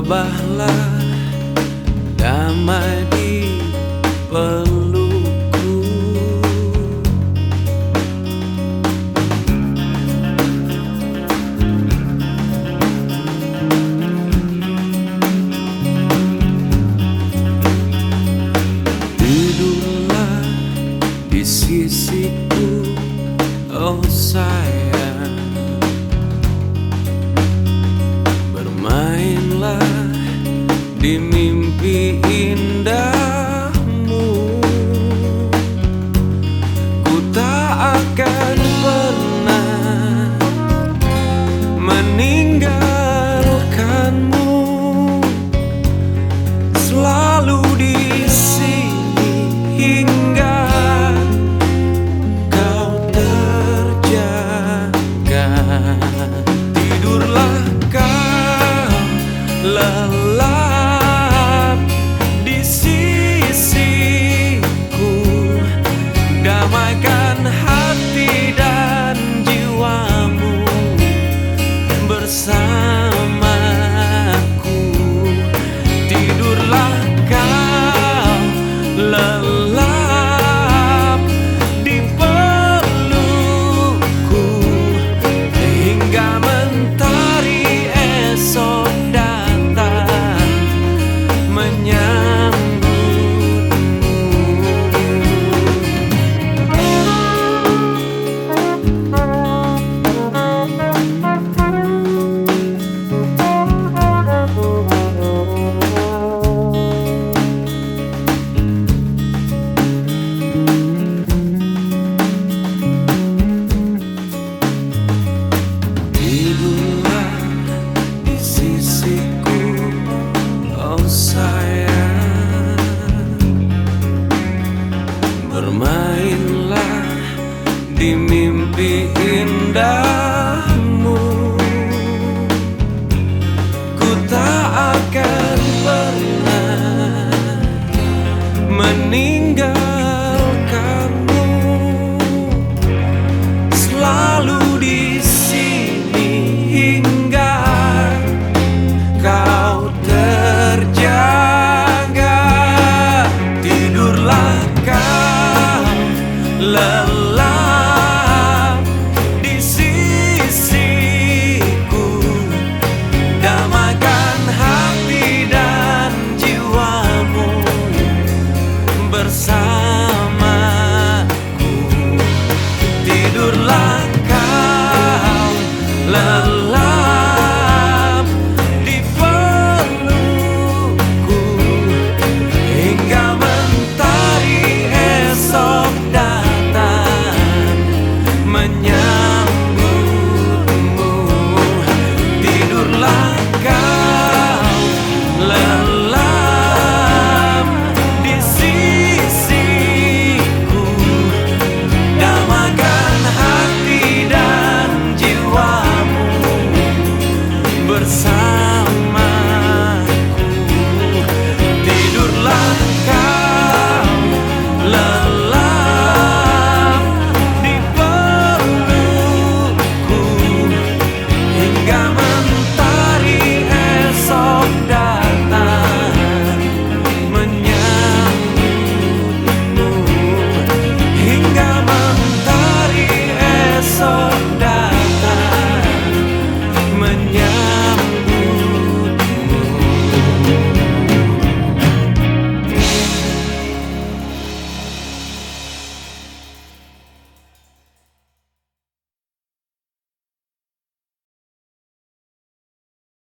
Rebahlah damai di pelukku. Duduklah di sisiku Oh sayang. Di Bermainlah di mimpi indahmu fuerza.